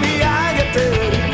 み上げてる